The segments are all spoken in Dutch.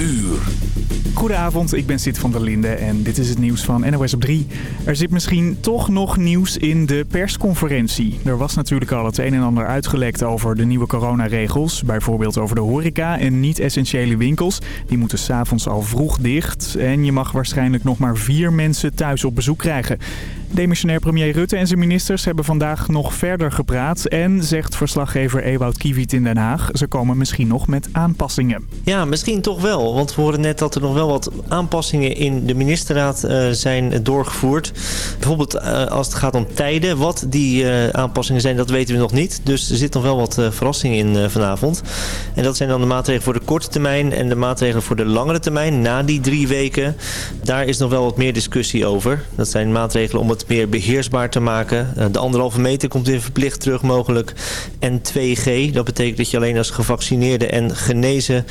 uur. Goedenavond, ik ben Sid van der Linde en dit is het nieuws van NOS op 3. Er zit misschien toch nog nieuws in de persconferentie. Er was natuurlijk al het een en ander uitgelekt over de nieuwe coronaregels. Bijvoorbeeld over de horeca en niet-essentiële winkels. Die moeten s'avonds al vroeg dicht. En je mag waarschijnlijk nog maar vier mensen thuis op bezoek krijgen. Demissionair premier Rutte en zijn ministers hebben vandaag nog verder gepraat. En, zegt verslaggever Ewout Kiewiet in Den Haag, ze komen misschien nog met aanpassingen. Ja, misschien toch wel. Want we horen net dat er nog wel wat aanpassingen in de ministerraad uh, zijn doorgevoerd. Bijvoorbeeld uh, als het gaat om tijden. Wat die uh, aanpassingen zijn, dat weten we nog niet. Dus er zit nog wel wat verrassingen in vanavond. En dat zijn dan de maatregelen voor de korte termijn en de maatregelen voor de langere termijn. Na die drie weken, daar is nog wel wat meer discussie over. Dat zijn maatregelen om het meer beheersbaar te maken. De anderhalve meter komt weer verplicht terug mogelijk. En 2G, dat betekent dat je alleen als gevaccineerde en genezen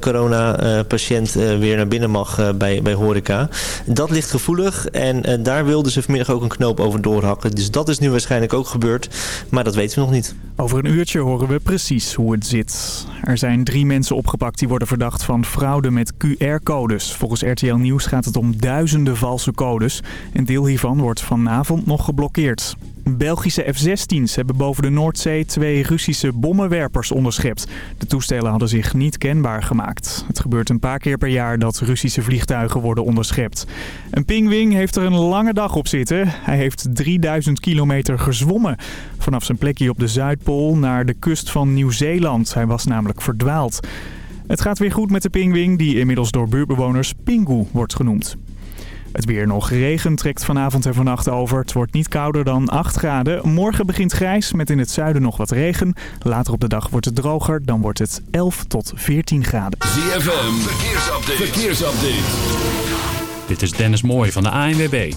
corona-patiënt weer naar binnen mag bij, bij horeca. Dat ligt gevoelig en daar wilden ze vanmiddag ook een knoop over doorhakken. Dus dat is nu waarschijnlijk ook gebeurd, maar dat weten we nog niet. Over een uurtje horen we precies hoe het zit. Er zijn drie mensen opgepakt die worden verdacht van fraude met QR-codes. Volgens RTL Nieuws gaat het om duizenden valse codes. Een deel hiervan wordt vanavond nog geblokkeerd. Belgische F-16's hebben boven de Noordzee twee Russische bommenwerpers onderschept. De toestellen hadden zich niet kenbaar gemaakt. Het gebeurt een paar keer per jaar dat Russische vliegtuigen worden onderschept. Een pingwing heeft er een lange dag op zitten. Hij heeft 3000 kilometer gezwommen. Vanaf zijn plekje op de Zuidpool naar de kust van Nieuw-Zeeland. Hij was namelijk verdwaald. Het gaat weer goed met de pingwing die inmiddels door buurtbewoners Pingu wordt genoemd. Het weer nog. Regen trekt vanavond en vannacht over. Het wordt niet kouder dan 8 graden. Morgen begint grijs met in het zuiden nog wat regen. Later op de dag wordt het droger. Dan wordt het 11 tot 14 graden. ZFM. Verkeersupdate. Verkeersupdate. Dit is Dennis Mooij van de ANWB.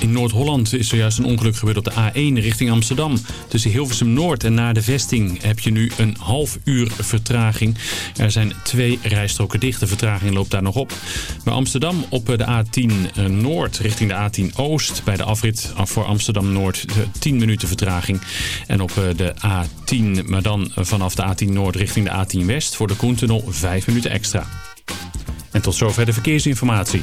In Noord-Holland is zojuist een ongeluk gebeurd op de A1 richting Amsterdam. Tussen Hilversum Noord en naar de vesting heb je nu een half uur vertraging. Er zijn twee rijstroken dicht. De vertraging loopt daar nog op. Bij Amsterdam op de A10 Noord richting de A10 Oost. Bij de afrit voor Amsterdam Noord 10 minuten vertraging. En op de A10, maar dan vanaf de A10 Noord richting de A10 West voor de Koentunnel 5 minuten extra. En tot zover de verkeersinformatie.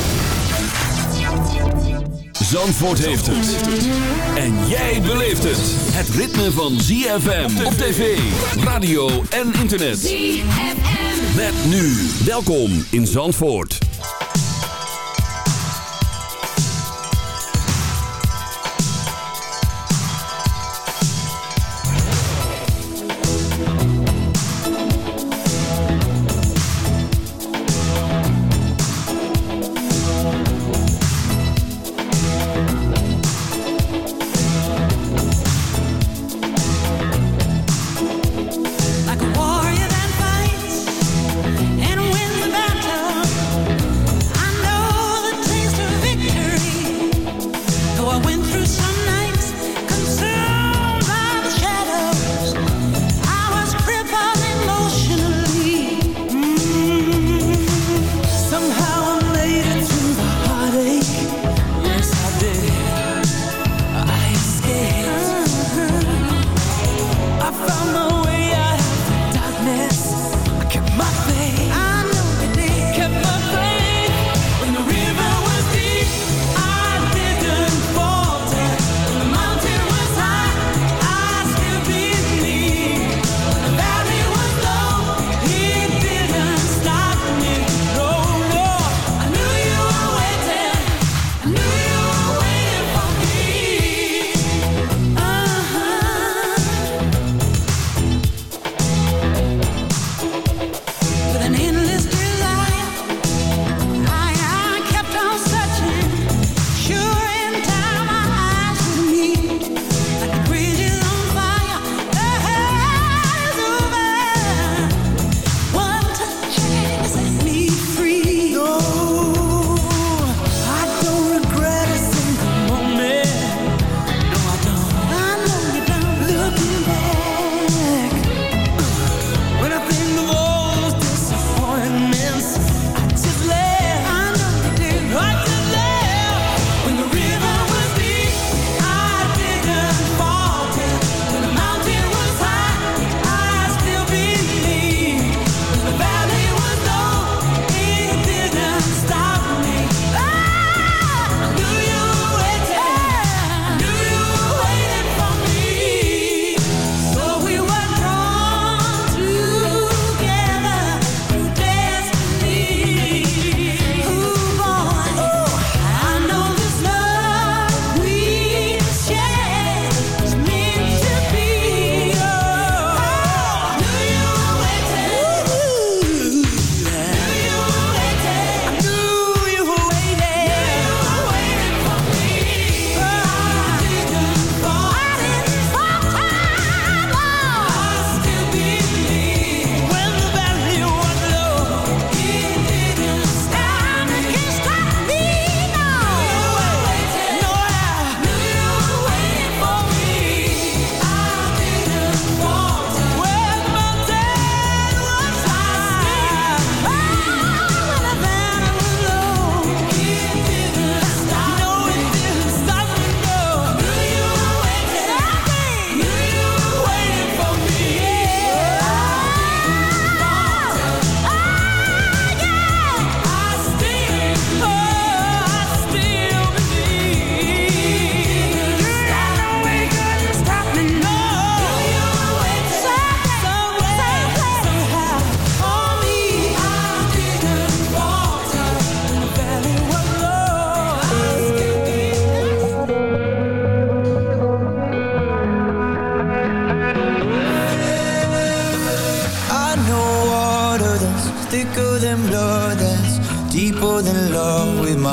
Zandvoort heeft het. En jij beleeft het. Het ritme van ZFM op tv, radio en internet. ZFM. Met nu. Welkom in Zandvoort.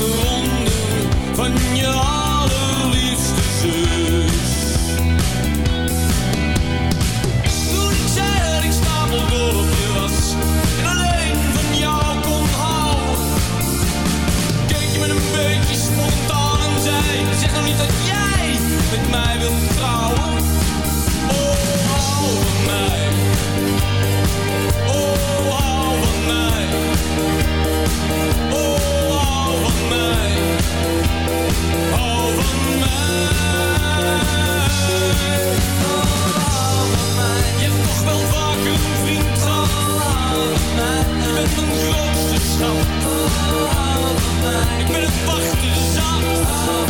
de ronde van je allerliefste zus. Toen ik zei dat ik stapelgol op je was en alleen van jou kon houden, keek je me een beetje spontaan en zei: Zeg nog niet dat jij met mij wilt trouwen. Ik ben het wachten zat.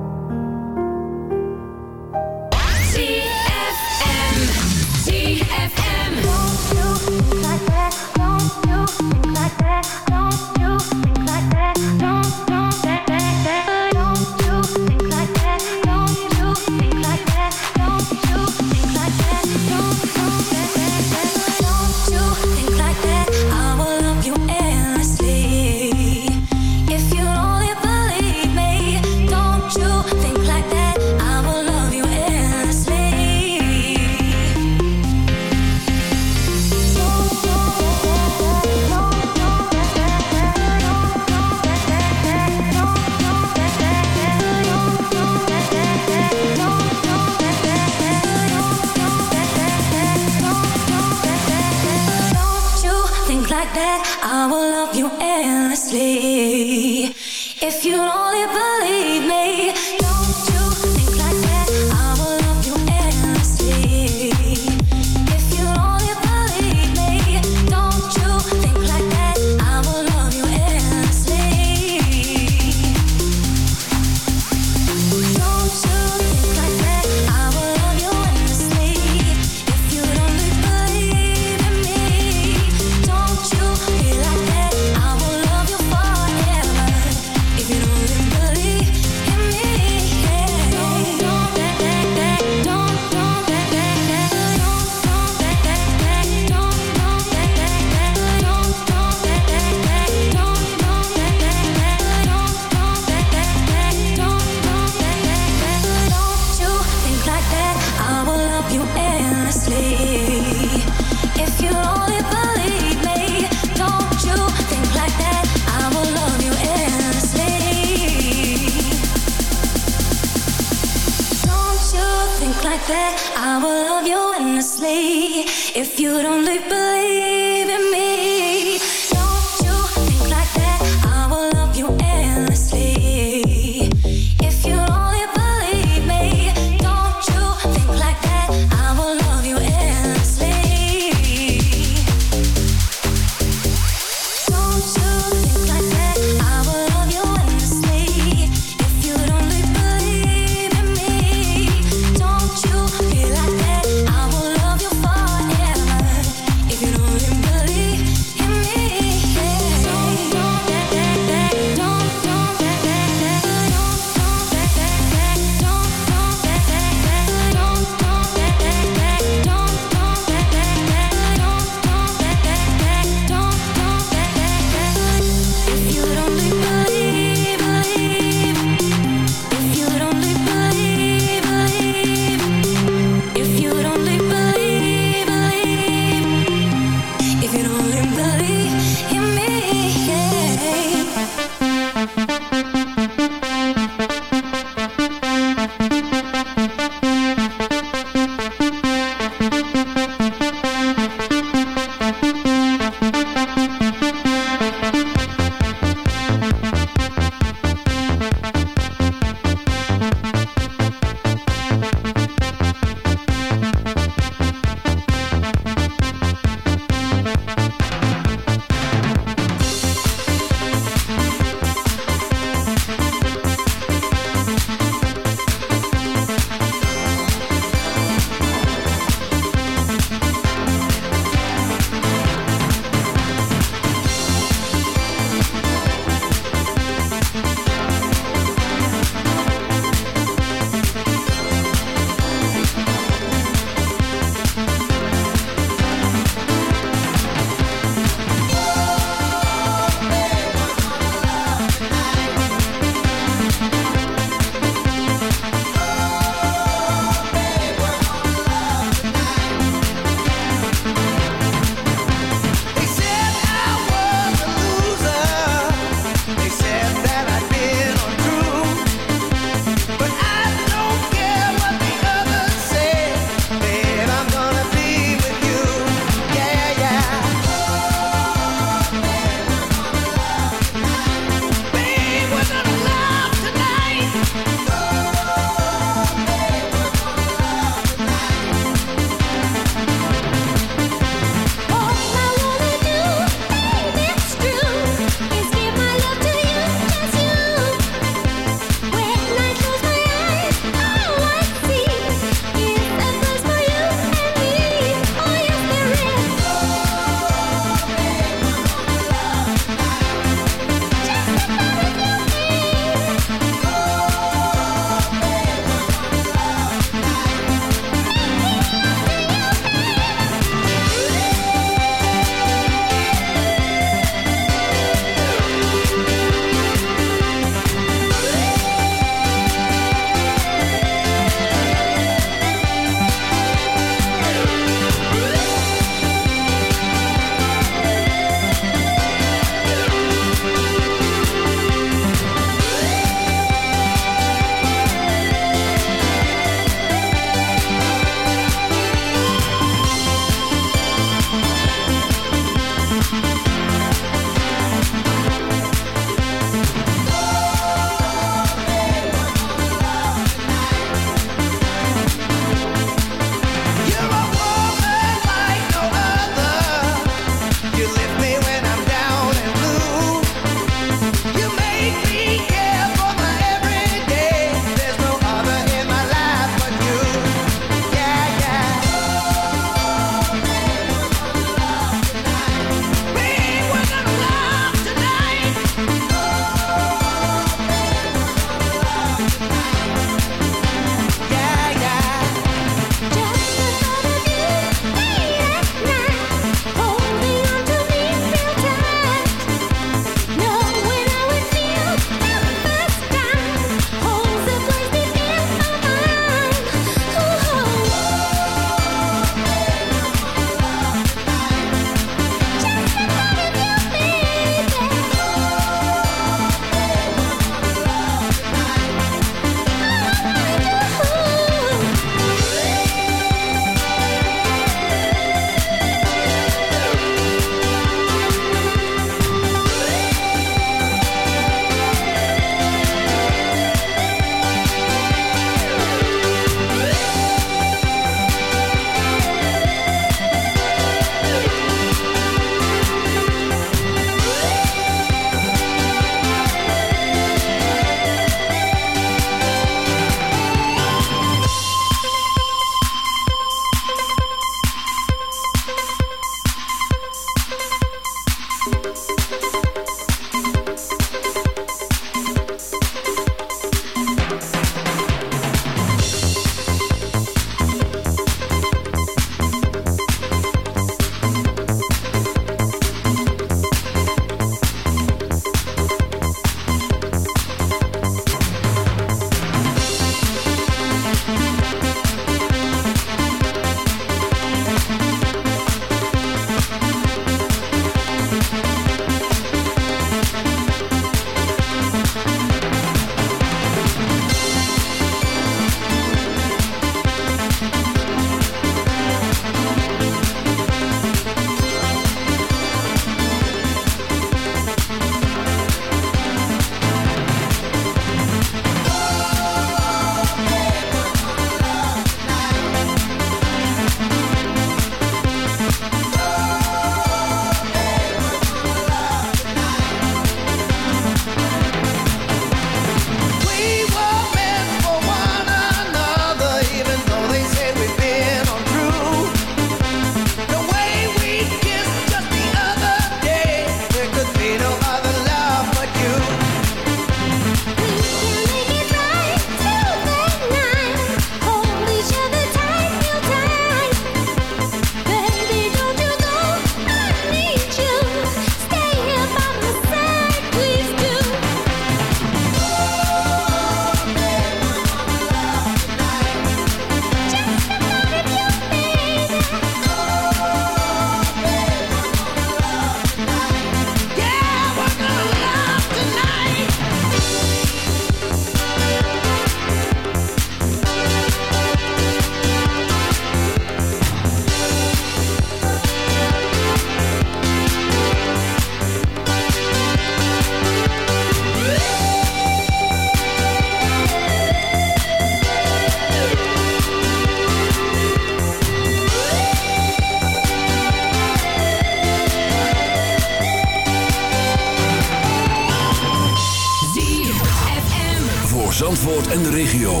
Zandvoort en de regio.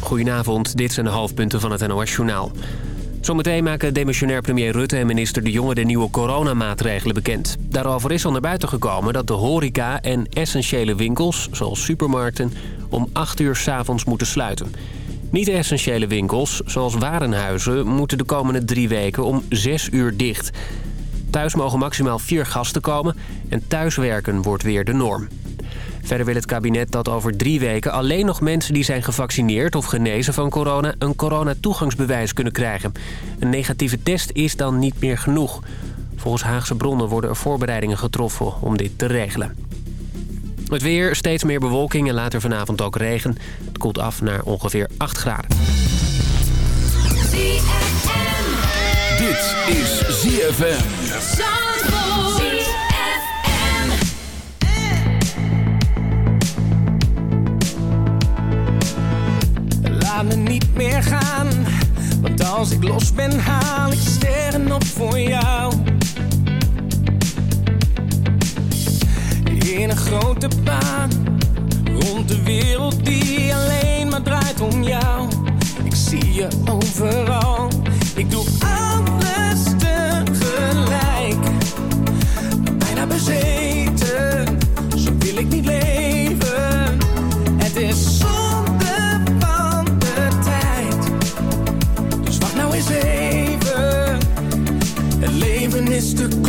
Goedenavond, dit zijn de hoofdpunten van het NOS-journaal. Zometeen maken demissionair premier Rutte en minister De Jonge de nieuwe coronamaatregelen bekend. Daarover is al naar buiten gekomen dat de horeca en essentiële winkels, zoals supermarkten, om 8 uur s'avonds moeten sluiten. Niet-essentiële winkels, zoals warenhuizen, moeten de komende drie weken om 6 uur dicht. Thuis mogen maximaal vier gasten komen en thuiswerken wordt weer de norm. Verder wil het kabinet dat over drie weken alleen nog mensen die zijn gevaccineerd of genezen van corona een coronatoegangsbewijs kunnen krijgen. Een negatieve test is dan niet meer genoeg. Volgens Haagse bronnen worden er voorbereidingen getroffen om dit te regelen. Het weer, steeds meer bewolking en later vanavond ook regen. Het koelt af naar ongeveer 8 graden. Dit is ZFM. Me niet meer gaan, want als ik los ben haal ik sterren op voor jou. In een grote baan, rond de wereld die alleen maar draait om jou. Ik zie je overal, ik doe alles tegelijk. Bijna bezeten,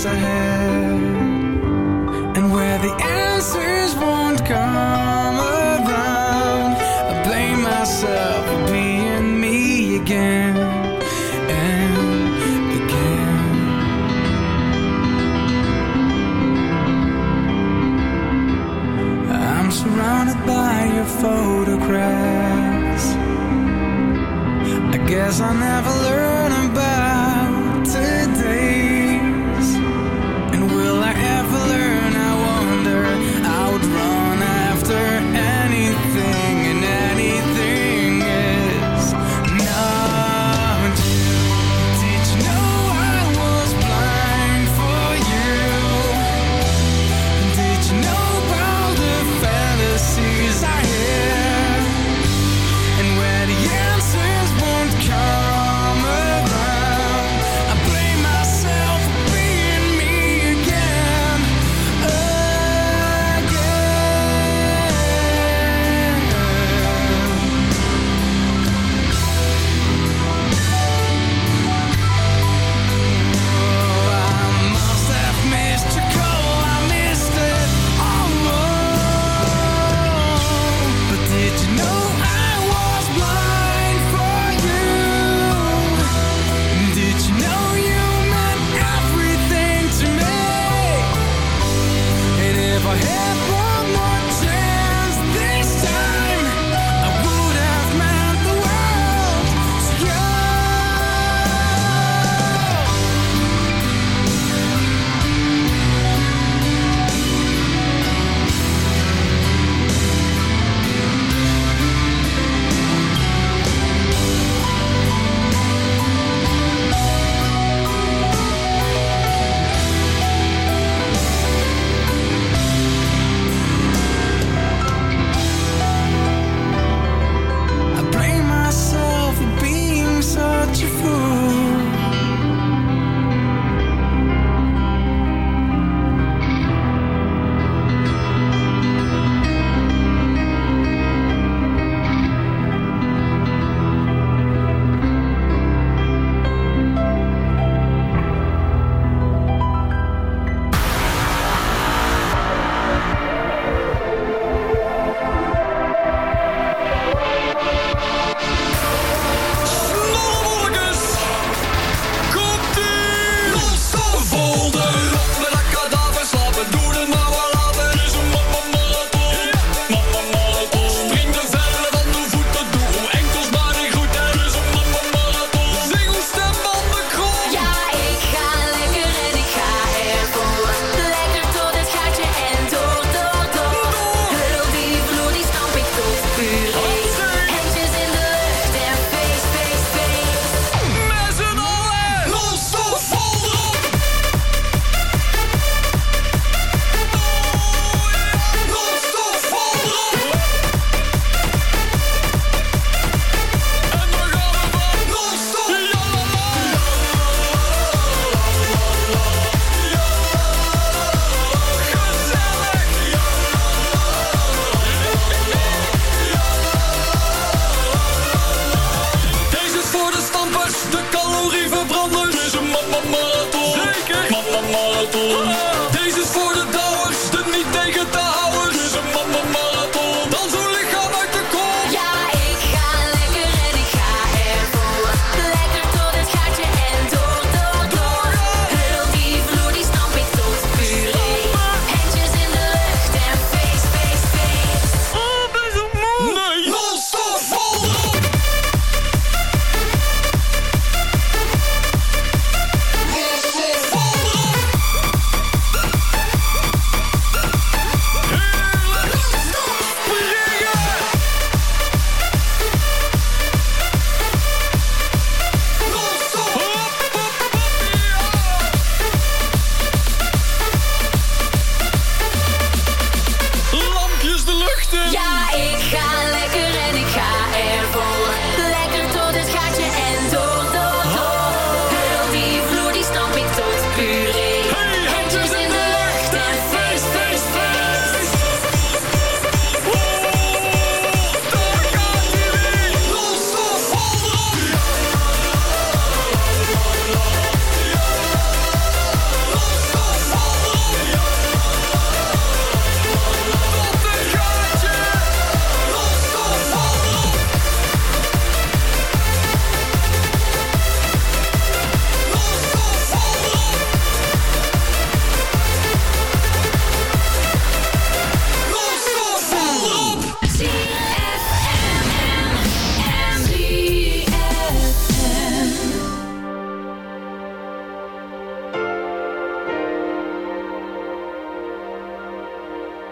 days ahead and where the answers won't come around I blame myself for being me again and again. I'm surrounded by your photographs. I guess I never learned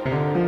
Música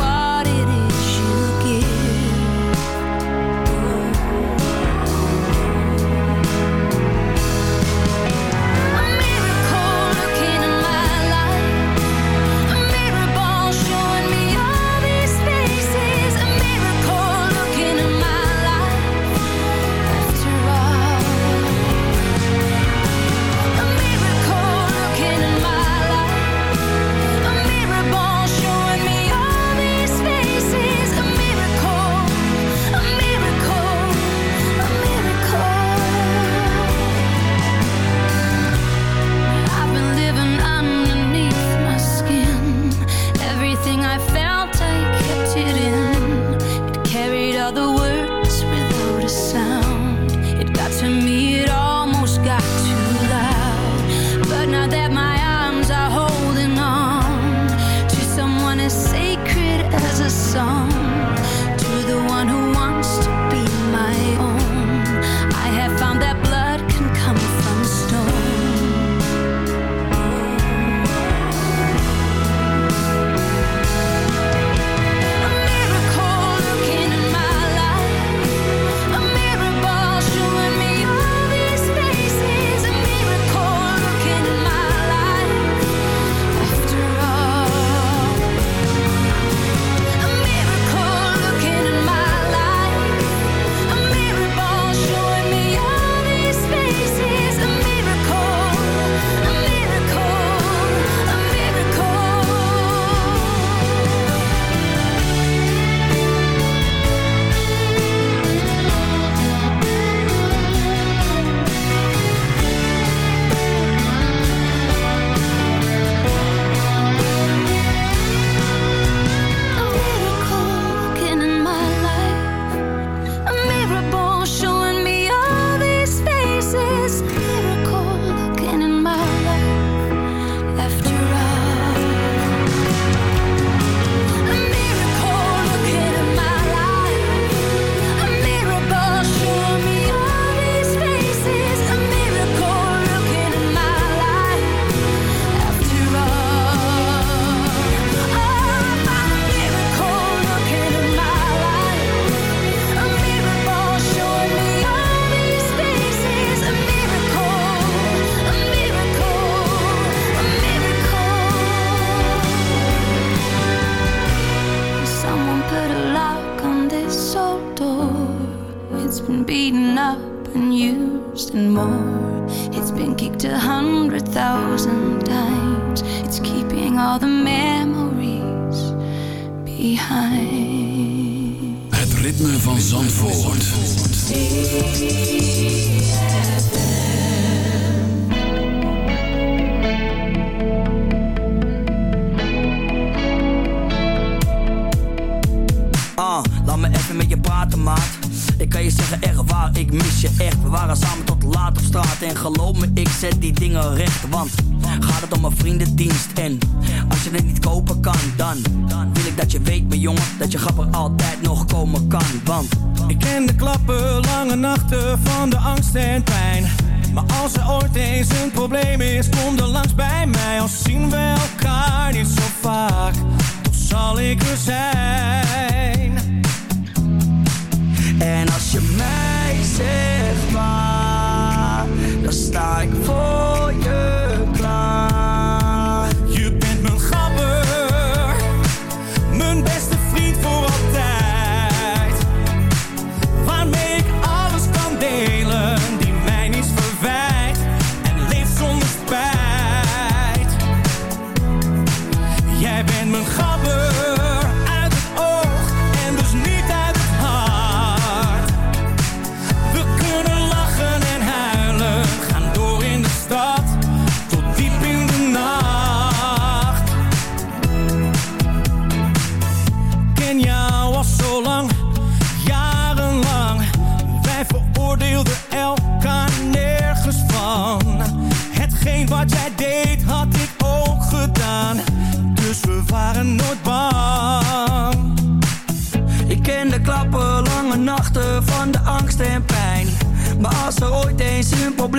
probleem is, kom dan langs bij mij Al zien we elkaar niet zo vaak. Toch zal ik er zijn.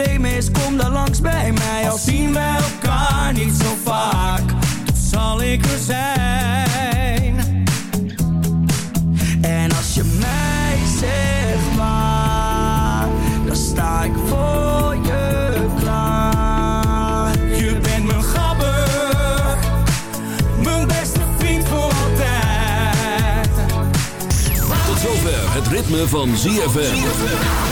Probleem is, kom dan langs bij mij. Al zien wij elkaar niet zo vaak, dan zal ik er zijn. En als je mij zegt waar, dan sta ik voor je klaar. Je bent mijn gabber, mijn beste vriend voor altijd. Tot zover het ritme van ZFM.